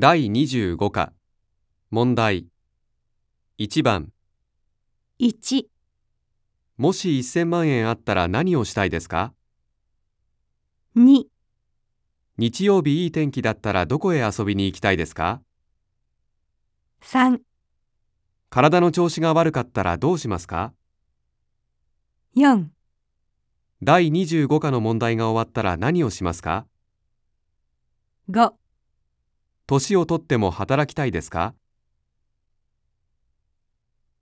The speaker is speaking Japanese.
第25課。問題。1番。1、もし1000万円あったら何をしたいですか？2、日曜日いい天気だったらどこへ遊びに行きたいですか？3、体の調子が悪かったらどうしますか？4、第25課の問題が終わったら何をしますか？5年をとっても働きたいですか？